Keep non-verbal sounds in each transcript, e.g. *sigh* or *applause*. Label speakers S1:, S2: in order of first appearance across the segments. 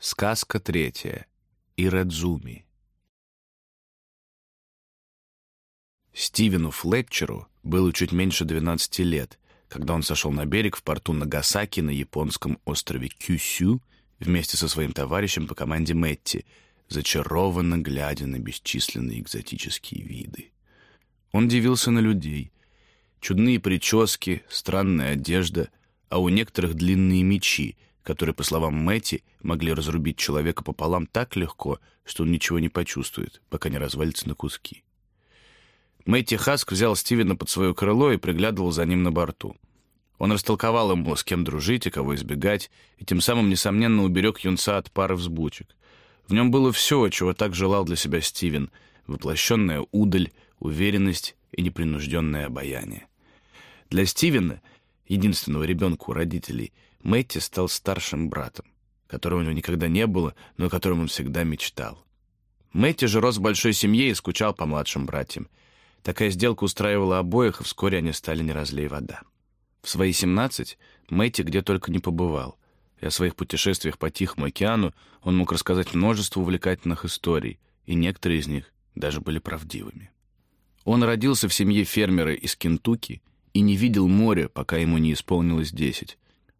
S1: Сказка третья. Ирадзуми. Стивену Флетчеру было чуть меньше 12 лет, когда он сошел на берег в порту Нагасаки на японском острове Кюсю вместе со своим товарищем по команде Мэтти, зачарованно глядя на бесчисленные экзотические виды. Он дивился на людей. Чудные прически, странная одежда, а у некоторых длинные мечи — которые, по словам Мэти, могли разрубить человека пополам так легко, что он ничего не почувствует, пока не развалится на куски. Мэтти Хаск взял Стивена под свое крыло и приглядывал за ним на борту. Он растолковал ему, с кем дружить и кого избегать, и тем самым, несомненно, уберег юнца от пары взбучек. В нем было все, чего так желал для себя Стивен — воплощенная удаль, уверенность и непринужденное обаяние. Для Стивена, единственного ребенка у родителей — Мэтти стал старшим братом, которого у него никогда не было, но о котором он всегда мечтал. Мэтти же рос в большой семье и скучал по младшим братьям. Такая сделка устраивала обоих, и вскоре они стали не разлей вода. В свои 17 Мэтти где только не побывал, и о своих путешествиях по Тихому океану он мог рассказать множество увлекательных историй, и некоторые из них даже были правдивыми. Он родился в семье фермера из Кентукки и не видел моря, пока ему не исполнилось десять.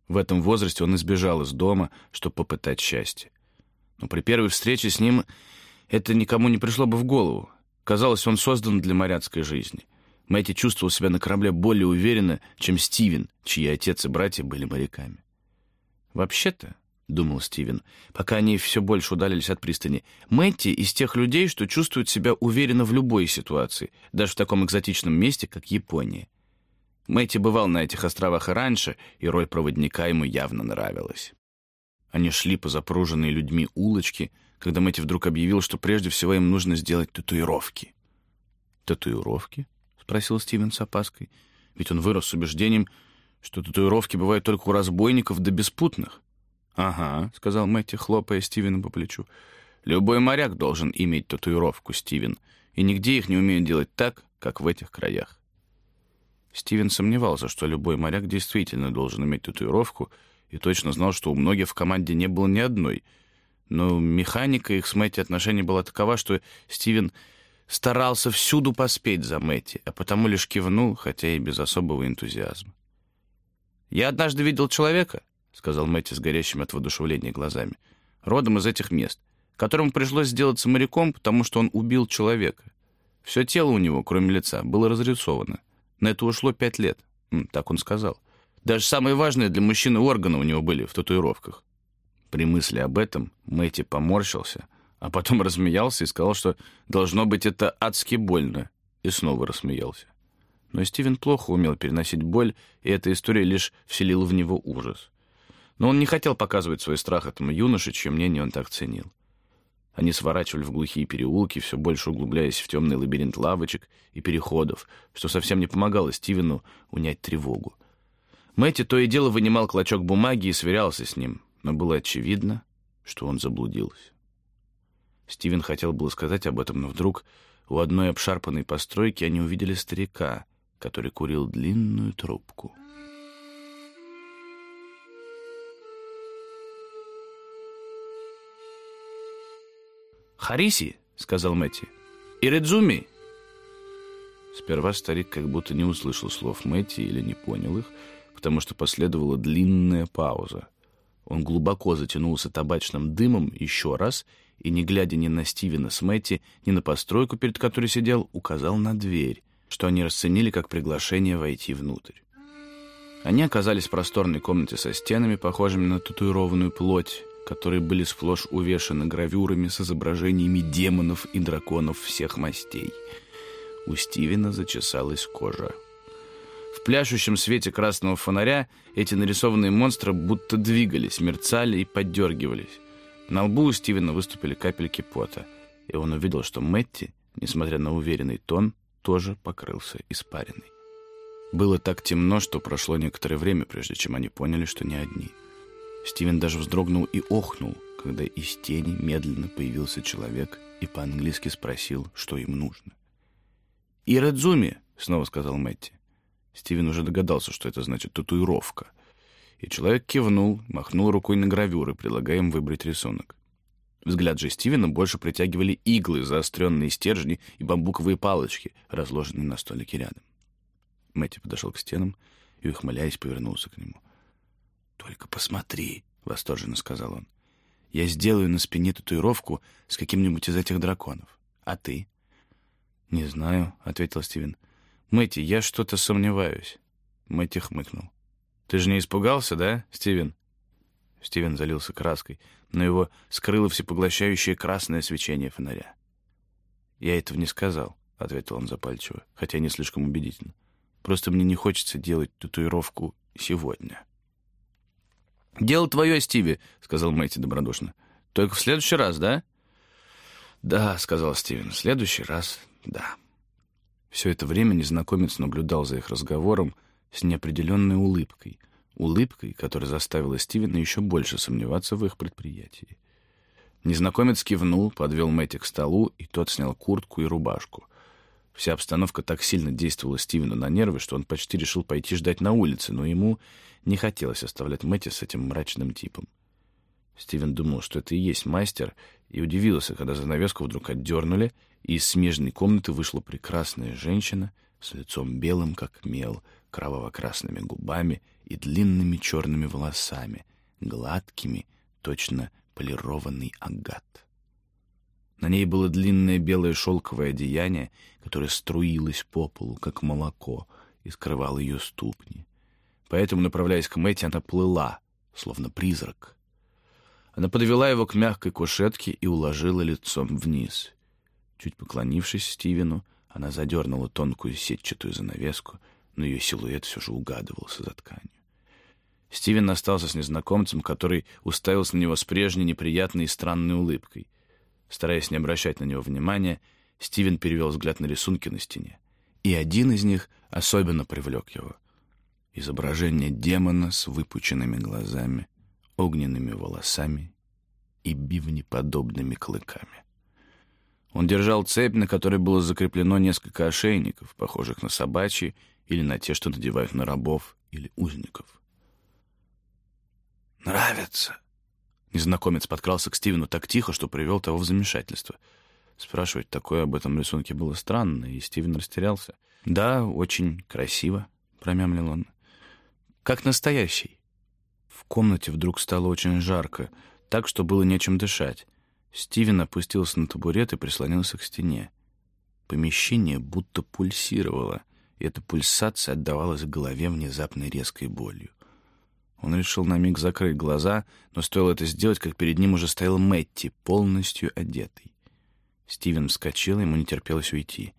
S1: В этом возрасте он избежал из дома, чтобы попытать счастье. Но при первой встрече с ним это никому не пришло бы в голову. Казалось, он создан для моряцкой жизни. Мэтти чувствовал себя на корабле более уверенно, чем Стивен, чьи отец и братья были моряками. «Вообще-то», — думал Стивен, пока они все больше удалились от пристани, «Мэтти из тех людей, что чувствуют себя уверенно в любой ситуации, даже в таком экзотичном месте, как Япония. Мэтти бывал на этих островах и раньше, и роль проводника ему явно нравилась. Они шли по запруженной людьми улочке, когда Мэтти вдруг объявил, что прежде всего им нужно сделать татуировки. «Татуировки?» — спросил Стивен с опаской. Ведь он вырос с убеждением, что татуировки бывают только у разбойников да беспутных. «Ага», — сказал Мэтти, хлопая Стивена по плечу. «Любой моряк должен иметь татуировку, Стивен, и нигде их не умеют делать так, как в этих краях». Стивен сомневался, что любой моряк действительно должен иметь татуировку, и точно знал, что у многих в команде не было ни одной. Но механика их с Мэтти отношений была такова, что Стивен старался всюду поспеть за Мэтти, а потому лишь кивнул, хотя и без особого энтузиазма. «Я однажды видел человека», — сказал Мэтти с горящими от воодушевления глазами, «родом из этих мест, которому пришлось сделаться моряком, потому что он убил человека. Все тело у него, кроме лица, было разрисовано. На это ушло пять лет. Так он сказал. Даже самые важные для мужчины органы у него были в татуировках. При мысли об этом Мэти поморщился, а потом *laughs* рассмеялся и сказал, что должно быть это адски больно, и снова рассмеялся. Но Стивен плохо умел переносить боль, и эта история лишь вселила в него ужас. Но он не хотел показывать свой страх этому юноше, чье мнение он так ценил. Они сворачивали в глухие переулки, все больше углубляясь в темный лабиринт лавочек и переходов, что совсем не помогало Стивену унять тревогу. Мэтти то и дело вынимал клочок бумаги и сверялся с ним, но было очевидно, что он заблудился. Стивен хотел было сказать об этом, но вдруг у одной обшарпанной постройки они увидели старика, который курил длинную трубку. «Хариси», — сказал Мэтти. «Иридзуми». Сперва старик как будто не услышал слов Мэтти или не понял их, потому что последовала длинная пауза. Он глубоко затянулся табачным дымом еще раз и, не глядя ни на Стивена с Мэтти, ни на постройку, перед которой сидел, указал на дверь, что они расценили как приглашение войти внутрь. Они оказались в просторной комнате со стенами, похожими на татуированную плоть, которые были сплошь увешаны гравюрами с изображениями демонов и драконов всех мастей. У Стивена зачесалась кожа. В пляшущем свете красного фонаря эти нарисованные монстры будто двигались, мерцали и поддергивались. На лбу у Стивена выступили капельки пота, и он увидел, что Мэтти, несмотря на уверенный тон, тоже покрылся испариной. Было так темно, что прошло некоторое время, прежде чем они поняли, что не одни — Стивен даже вздрогнул и охнул, когда из тени медленно появился человек и по-английски спросил, что им нужно. «Ирадзуми», — снова сказал Мэтти. Стивен уже догадался, что это значит «татуировка». и человек кивнул, махнул рукой на гравюры, предлагая им выбрать рисунок. Взгляд же Стивена больше притягивали иглы, заостренные стержни и бамбуковые палочки, разложенные на столике рядом. Мэтти подошел к стенам и, ухмыляясь, повернулся к нему. «Только посмотри», — восторженно сказал он. «Я сделаю на спине татуировку с каким-нибудь из этих драконов. А ты?» «Не знаю», — ответил Стивен. «Мэтти, я что-то сомневаюсь». Мэтти хмыкнул. «Ты же не испугался, да, Стивен?» Стивен залился краской, но его скрыло всепоглощающее красное свечение фонаря. «Я этого не сказал», — ответил он запальчиво, хотя не слишком убедительно. «Просто мне не хочется делать татуировку сегодня». «Дело твое, Стиви», — сказал Мэтти добродушно. «Только в следующий раз, да?» «Да», — сказал Стивен, — «в следующий раз, да». Все это время незнакомец наблюдал за их разговором с неопределенной улыбкой, улыбкой, которая заставила Стивена еще больше сомневаться в их предприятии. Незнакомец кивнул, подвел Мэтти к столу, и тот снял куртку и рубашку. Вся обстановка так сильно действовала Стивену на нервы, что он почти решил пойти ждать на улице, но ему не хотелось оставлять Мэтти с этим мрачным типом. Стивен думал, что это и есть мастер, и удивился, когда занавеску вдруг отдернули, и из смежной комнаты вышла прекрасная женщина с лицом белым, как мел, кроваво-красными губами и длинными черными волосами, гладкими, точно полированный агат. На ней было длинное белое шелковое одеяние, которое струилось по полу, как молоко, и скрывало ее ступни. Поэтому, направляясь к Мэтти, она плыла, словно призрак. Она подвела его к мягкой кушетке и уложила лицом вниз. Чуть поклонившись Стивену, она задернула тонкую сетчатую занавеску, но ее силуэт все же угадывался за тканью. Стивен остался с незнакомцем, который уставился на него с прежней неприятной и странной улыбкой. Стараясь не обращать на него внимания, Стивен перевел взгляд на рисунки на стене. И один из них особенно привлек его. Изображение демона с выпученными глазами, огненными волосами и бивнеподобными клыками. Он держал цепь, на которой было закреплено несколько ошейников, похожих на собачьи или на те, что надевают на рабов или узников. «Нравится?» Незнакомец подкрался к Стивену так тихо, что привел того в замешательство. Спрашивать такое об этом рисунке было странно, и Стивен растерялся. «Да, очень красиво», — промямлил он. «Как настоящий». В комнате вдруг стало очень жарко, так, что было нечем дышать. Стивен опустился на табурет и прислонился к стене. Помещение будто пульсировало, и эта пульсация отдавалась голове внезапной резкой болью. Он решил на миг закрыть глаза, но стоило это сделать, как перед ним уже стоял Мэтти, полностью одетый. Стивен вскочил, ему не терпелось уйти.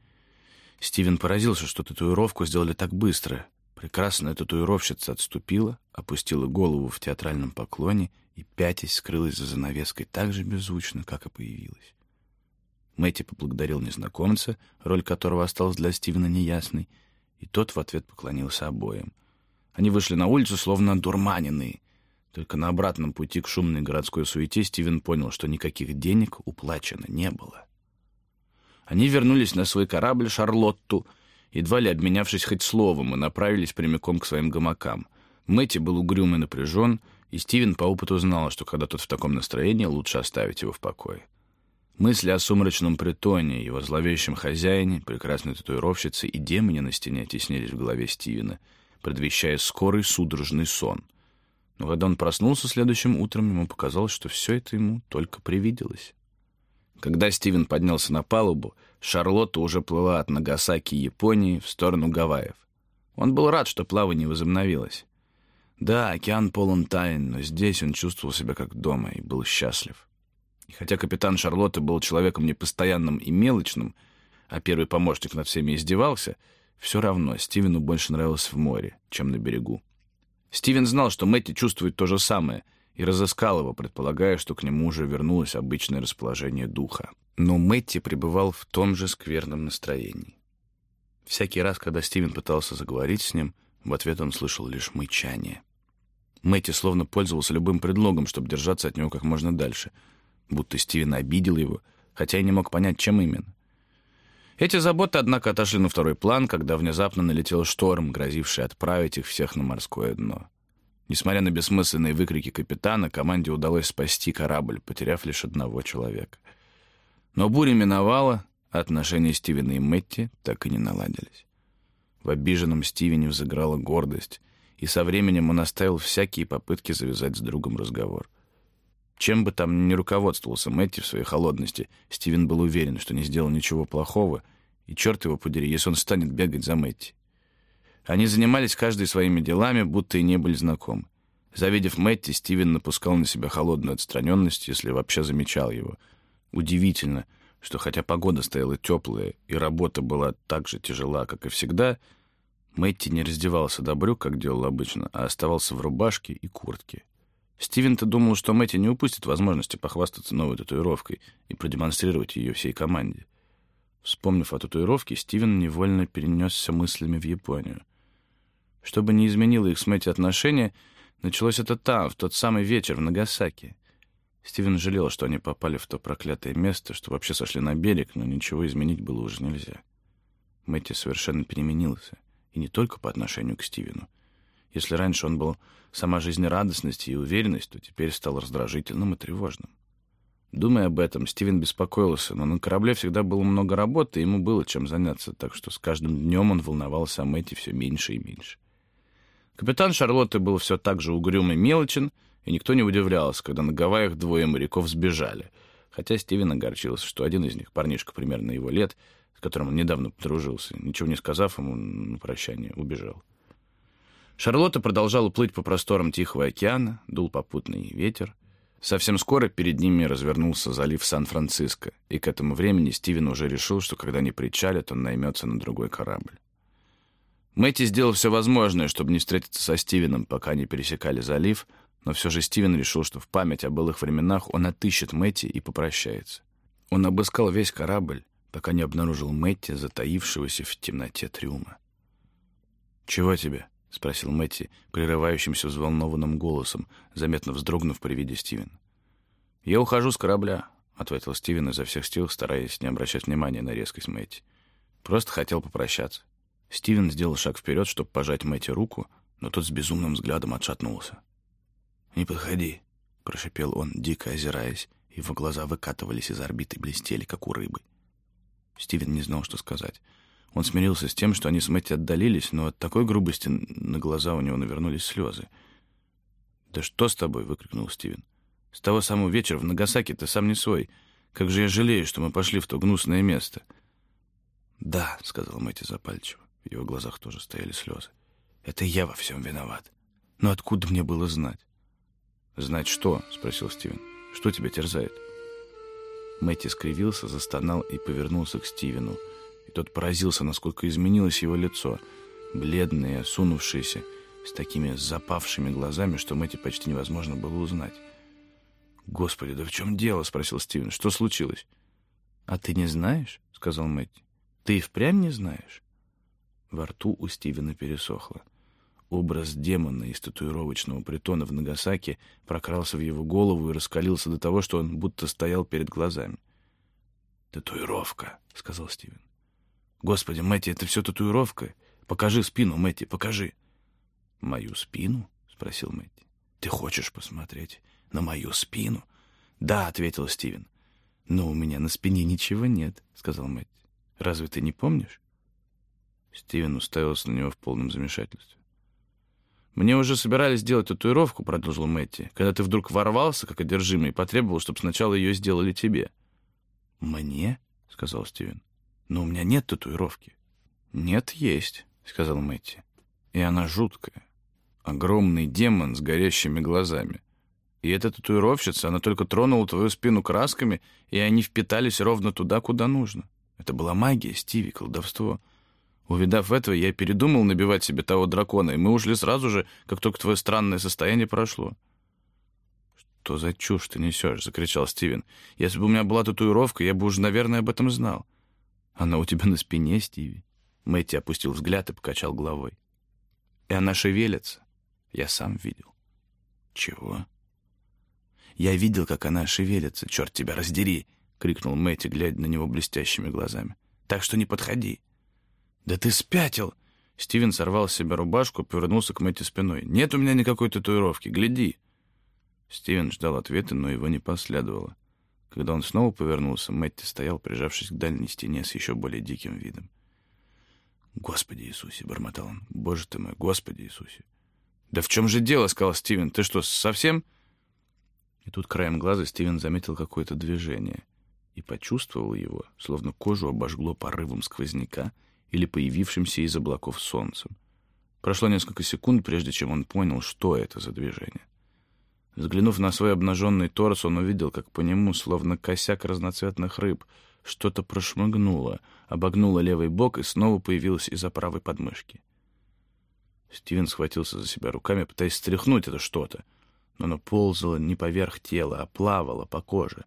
S1: Стивен поразился, что татуировку сделали так быстро. Прекрасная татуировщица отступила, опустила голову в театральном поклоне и, пятясь, скрылась за занавеской так же беззвучно, как и появилась. Мэтти поблагодарил незнакомца, роль которого осталась для Стивена неясной, и тот в ответ поклонился обоим. Они вышли на улицу, словно дурманенные. Только на обратном пути к шумной городской суете Стивен понял, что никаких денег уплачено не было. Они вернулись на свой корабль «Шарлотту», едва ли обменявшись хоть словом, и направились прямиком к своим гамакам. Мэтти был угрюм и напряжен, и Стивен по опыту знал, что когда тот в таком настроении, лучше оставить его в покое. Мысли о сумрачном притоне, его зловещем хозяине, прекрасной татуировщице и демоне на стене теснились в голове Стивена — предвещая скорый судорожный сон. Но когда он проснулся следующим утром, ему показалось, что все это ему только привиделось. Когда Стивен поднялся на палубу, Шарлотта уже плыла от Нагасаки, Японии, в сторону Гавайев. Он был рад, что плавание возобновилось. Да, океан полон тайн, но здесь он чувствовал себя как дома и был счастлив. И хотя капитан Шарлотты был человеком непостоянным и мелочным, а первый помощник над всеми издевался — все равно Стивену больше нравилось в море, чем на берегу. Стивен знал, что Мэтти чувствует то же самое, и разыскал его, предполагая, что к нему уже вернулось обычное расположение духа. Но Мэтти пребывал в том же скверном настроении. Всякий раз, когда Стивен пытался заговорить с ним, в ответ он слышал лишь мычание. Мэтти словно пользовался любым предлогом, чтобы держаться от него как можно дальше, будто Стивен обидел его, хотя и не мог понять, чем именно. Эти заботы, однако, отошли на второй план, когда внезапно налетел шторм, грозивший отправить их всех на морское дно. Несмотря на бессмысленные выкрики капитана, команде удалось спасти корабль, потеряв лишь одного человека. Но буря миновала, а отношения Стивена и Мэтти так и не наладились. В обиженном Стивене взыграла гордость, и со временем он оставил всякие попытки завязать с другом разговор. Чем бы там ни руководствовался Мэтти в своей холодности, Стивен был уверен, что не сделал ничего плохого, и черт его подери, если он станет бегать за Мэтти. Они занимались каждый своими делами, будто и не были знакомы. Завидев Мэтти, Стивен напускал на себя холодную отстраненность, если вообще замечал его. Удивительно, что хотя погода стояла теплая и работа была так же тяжела, как и всегда, Мэтти не раздевался до брюк, как делал обычно, а оставался в рубашке и куртке. Стивен-то думал, что Мэтти не упустит возможности похвастаться новой татуировкой и продемонстрировать ее всей команде. Вспомнив о татуировке, Стивен невольно перенесся мыслями в Японию. Что бы ни изменило их с Мэтти отношения, началось это там, в тот самый вечер в Нагасаки. Стивен жалел, что они попали в то проклятое место, что вообще сошли на берег, но ничего изменить было уже нельзя. Мэтти совершенно переменился, и не только по отношению к Стивену. Если раньше он был сама жизнерадостность и уверенность, то теперь стал раздражительным и тревожным. Думая об этом, Стивен беспокоился, но на корабле всегда было много работы, и ему было чем заняться, так что с каждым днем он волновался о Мэтти все меньше и меньше. Капитан Шарлотты был все так же угрюм и мелочен, и никто не удивлялся, когда на Гавайях двое моряков сбежали, хотя Стивен огорчился, что один из них, парнишка примерно его лет, с которым он недавно подружился, ничего не сказав ему на прощание, убежал. Шарлотта продолжала плыть по просторам Тихого океана, дул попутный ветер. Совсем скоро перед ними развернулся залив Сан-Франциско, и к этому времени Стивен уже решил, что когда они причалят, он наймется на другой корабль. Мэтти сделал все возможное, чтобы не встретиться со Стивеном, пока не пересекали залив, но все же Стивен решил, что в память о былых временах он отыщет Мэтти и попрощается. Он обыскал весь корабль, пока не обнаружил Мэтти, затаившегося в темноте трюма. «Чего тебе?» — спросил Мэтти, прерывающимся взволнованным голосом, заметно вздрогнув при виде Стивена. «Я ухожу с корабля», — ответил Стивен изо всех сил, стараясь не обращать внимания на резкость Мэтти. «Просто хотел попрощаться». Стивен сделал шаг вперед, чтобы пожать Мэтти руку, но тот с безумным взглядом отшатнулся. «Не подходи», — прошипел он, дико озираясь. Его глаза выкатывались из орбиты и блестели, как у рыбы. Стивен не знал, что сказать. Он смирился с тем, что они с Мэтти отдалились, но от такой грубости на глаза у него навернулись слезы. «Да что с тобой?» — выкрикнул Стивен. «С того самого вечера в Нагасаки ты сам не свой. Как же я жалею, что мы пошли в то гнусное место». «Да», — сказал Мэтти запальчиво. В его глазах тоже стояли слезы. «Это я во всем виноват. Но откуда мне было знать?» «Знать что?» — спросил Стивен. «Что тебя терзает?» Мэтти скривился, застонал и повернулся к Стивену. И тот поразился, насколько изменилось его лицо. Бледное, осунувшееся, с такими запавшими глазами, что Мэтти почти невозможно было узнать. «Господи, да в чем дело?» — спросил Стивен. «Что случилось?» «А ты не знаешь?» — сказал Мэтти. «Ты и впрямь не знаешь?» Во рту у Стивена пересохло. Образ демона из татуировочного притона в Нагасаки прокрался в его голову и раскалился до того, что он будто стоял перед глазами. «Татуировка», — сказал Стивен. «Господи, Мэтти, это все татуировка? Покажи спину, Мэтти, покажи». «Мою спину?» — спросил Мэтти. «Ты хочешь посмотреть на мою спину?» «Да», — ответил Стивен. «Но у меня на спине ничего нет», — сказал Мэтти. «Разве ты не помнишь?» Стивен уставился на него в полном замешательстве. «Мне уже собирались сделать татуировку», — продолжил Мэтти, «когда ты вдруг ворвался, как одержимый, и потребовал, чтобы сначала ее сделали тебе». «Мне?» — сказал Стивен. «Но у меня нет татуировки». «Нет, есть», — сказал Мэтти. «И она жуткая. Огромный демон с горящими глазами. И эта татуировщица, она только тронула твою спину красками, и они впитались ровно туда, куда нужно. Это была магия, Стиви, колдовство. Увидав этого, я передумал набивать себе того дракона, и мы ушли сразу же, как только твое странное состояние прошло. «Что за чушь ты несешь?» — закричал Стивен. «Если бы у меня была татуировка, я бы уже, наверное, об этом знал». «Она у тебя на спине, Стиви». Мэтти опустил взгляд и покачал головой. «И она шевелится. Я сам видел». «Чего?» «Я видел, как она шевелится. Черт тебя раздери!» — крикнул Мэтти, глядя на него блестящими глазами. «Так что не подходи». «Да ты спятил! Стивен сорвал с себя рубашку, повернулся к Мэтти спиной. «Нет у меня никакой татуировки, гляди!» Стивен ждал ответа, но его не последовало. Когда он снова повернулся, Мэтти стоял, прижавшись к дальней стене с еще более диким видом. «Господи Иисусе!» — бормотал он. «Боже ты мой, Господи Иисусе!» «Да в чем же дело?» — сказал Стивен. «Ты что, совсем...» И тут краем глаза Стивен заметил какое-то движение и почувствовал его, словно кожу обожгло порывом сквозняка или появившимся из облаков солнцем. Прошло несколько секунд, прежде чем он понял, что это за движение. Взглянув на свой обнаженный торс, он увидел, как по нему, словно косяк разноцветных рыб, что-то прошмыгнуло, обогнуло левый бок и снова появилось из-за правой подмышки. Стивен схватился за себя руками, пытаясь стряхнуть это что-то, но оно ползало не поверх тела, а плавало по коже.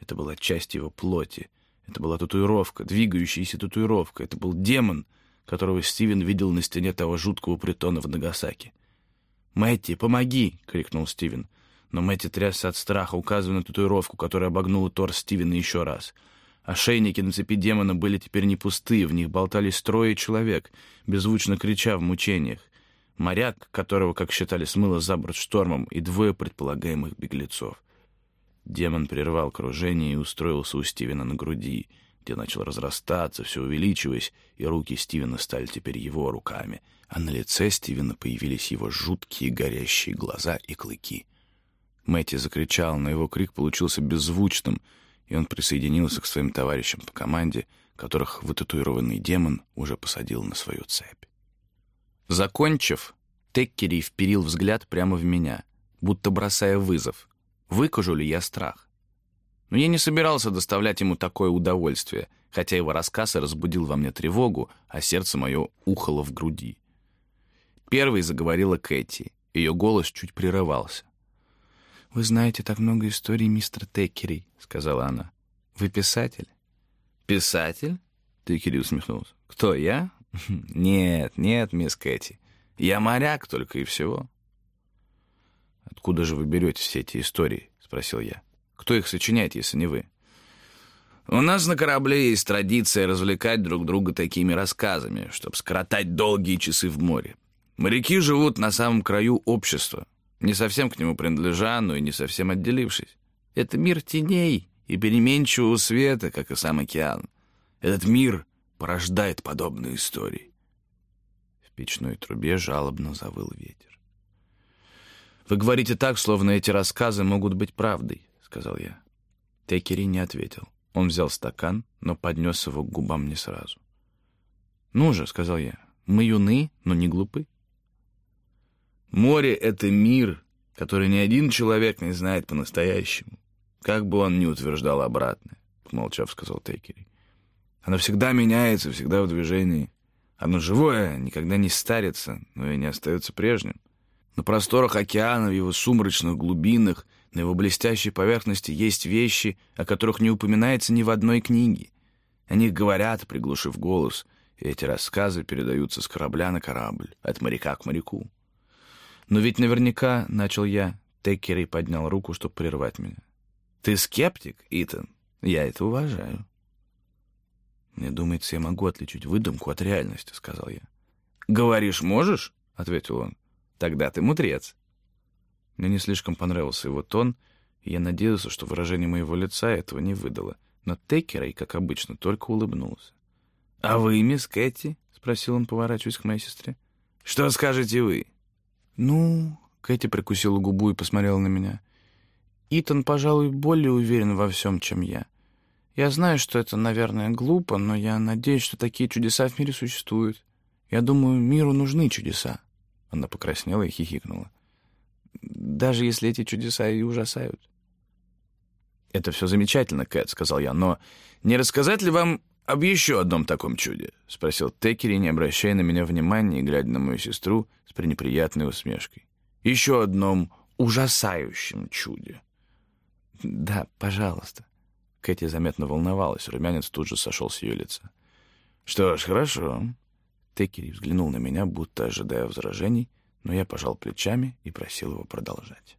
S1: Это была часть его плоти. Это была татуировка, двигающаяся татуировка. Это был демон, которого Стивен видел на стене того жуткого притона в Нагасаки. «Мэтти, помоги!» — крикнул Стивен но Мэтти трясся от страха, указывая на татуировку, которая обогнула торс Стивена еще раз. Ошейники на цепи демона были теперь не пустые, в них болтались трое человек, беззвучно крича в мучениях. Моряк, которого, как считали, смыло за борт штормом, и двое предполагаемых беглецов. Демон прервал кружение и устроился у Стивена на груди, где начал разрастаться, все увеличиваясь, и руки Стивена стали теперь его руками, а на лице Стивена появились его жуткие горящие глаза и клыки — Мэтти закричал, но его крик получился беззвучным, и он присоединился к своим товарищам по команде, которых вытатуированный демон уже посадил на свою цепь. Закончив, Теккери вперил взгляд прямо в меня, будто бросая вызов. Выкажу ли я страх? Но я не собирался доставлять ему такое удовольствие, хотя его рассказ и разбудил во мне тревогу, а сердце мое ухало в груди. Первой заговорила Кэти. Ее голос чуть прерывался. «Вы знаете так много историй мистер Теккери», — сказала она. «Вы писатель?» «Писатель?» — Теккери усмехнулся. «Кто, я?» *laughs* «Нет, нет, мисс Кэти. Я моряк только и всего». «Откуда же вы берете все эти истории?» — спросил я. «Кто их сочиняет, если не вы?» «У нас на корабле есть традиция развлекать друг друга такими рассказами, чтобы скоротать долгие часы в море. Моряки живут на самом краю общества, не совсем к нему принадлежа, но и не совсем отделившись. Это мир теней и переменчивого света, как и сам океан. Этот мир порождает подобные истории. В печной трубе жалобно завыл ветер. «Вы говорите так, словно эти рассказы могут быть правдой», — сказал я. Текери не ответил. Он взял стакан, но поднес его к губам не сразу. «Ну же», — сказал я, — «мы юны, но не глупы». Море — это мир, который ни один человек не знает по-настоящему, как бы он ни утверждал обратное, — помолчав, сказал Тейкери. Оно всегда меняется, всегда в движении. Оно живое, никогда не старится, но и не остается прежним. На просторах океана, в его сумрачных глубинах, на его блестящей поверхности есть вещи, о которых не упоминается ни в одной книге. О них говорят, приглушив голос, и эти рассказы передаются с корабля на корабль, от моряка к моряку. «Но ведь наверняка...» — начал я. Теккери поднял руку, чтобы прервать меня. «Ты скептик, Итан? Я это уважаю». «Мне думается, я могу отличить выдумку от реальности», — сказал я. «Говоришь, можешь?» — ответил он. «Тогда ты мудрец». Мне не слишком понравился его тон, и я надеялся, что выражение моего лица этого не выдало. Но Теккерей, как обычно, только улыбнулся. «А вы, мисс Кэти?» — спросил он, поворачиваясь к моей сестре. «Что скажете вы?» «Ну...» — Кэти прикусила губу и посмотрела на меня. «Итан, пожалуй, более уверен во всем, чем я. Я знаю, что это, наверное, глупо, но я надеюсь, что такие чудеса в мире существуют. Я думаю, миру нужны чудеса». Она покраснела и хихикнула. «Даже если эти чудеса и ужасают». «Это все замечательно, Кэт», — сказал я, «но не рассказать ли вам об еще одном таком чуде?» — спросил Текери, не обращая на меня внимания и глядя на мою сестру с пренеприятной усмешкой. «Еще одном ужасающем чуде». «Да, пожалуйста». Кэти заметно волновалась, румянец тут же сошел с ее лица. «Что ж, хорошо». Текери взглянул на меня, будто ожидая возражений, но я пожал плечами и просил его продолжать.